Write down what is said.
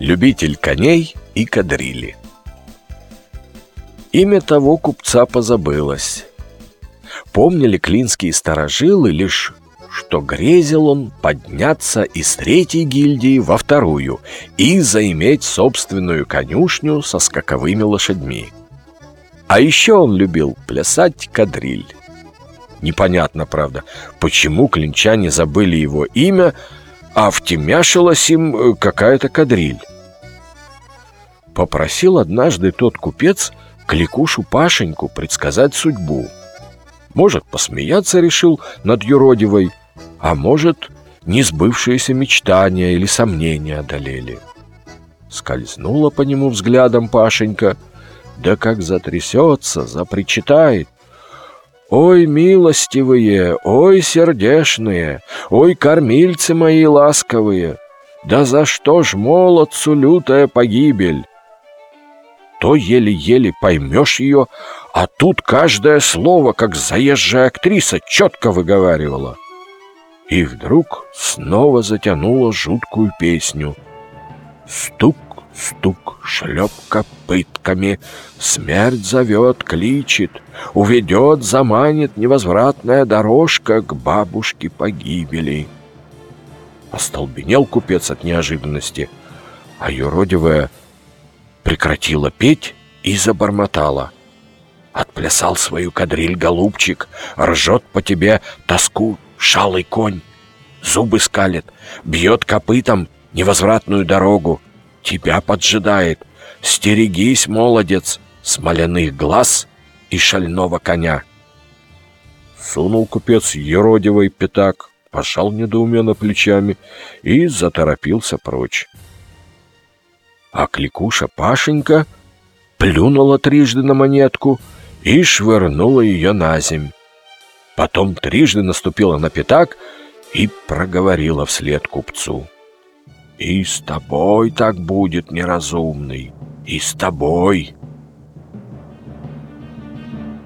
любитель коней и кадрили. Имя того купца позабылось. Помнили клинские сторожилы лишь, что грезил он подняться из третьей гильдии во вторую и заиметь собственную конюшню со скаковыми лошадьми. А еще он любил плясать кадриль. Непонятно, правда, почему клинчане забыли его имя, а втемяшилась им э, какая-то кадриль. Попросил однажды тот купец кликушу Пашеньку предсказать судьбу. Может, посмеяться решил над юродивой, а может, несбывшиеся мечтания или сомнения одолели. Скользнула по нему взглядом Пашенька, да как затрясется, запричитает. Ой, милостивые, ой, сердешные, ой, кормильцы мои ласковые, да за что ж молодцу лютая погибель? То еле-еле поймешь ее, а тут каждое слово, как заезжая актриса, четко выговаривала. И вдруг снова затянула жуткую песню. Стук Стук, шлепка пытками, смерть зовет, кличет, уведет, заманит невозвратная дорожка к бабушке погибели. Остолбенел купец от неожиданности, а юродивая прекратила петь и забормотала. Отплясал свою кадриль, голубчик, ржет по тебе тоску шалый конь, зубы скалит, бьет копытом невозвратную дорогу, тебя поджидает. Стерегись, молодец, смоляных глаз и шального коня. Сунул купец еродивый пятак, пошел недоуменно плечами и заторопился прочь. А кликуша Пашенька плюнула трижды на монетку и швырнула ее на земь. Потом трижды наступила на пятак и проговорила вслед купцу. И с тобой так будет, неразумный, и с тобой.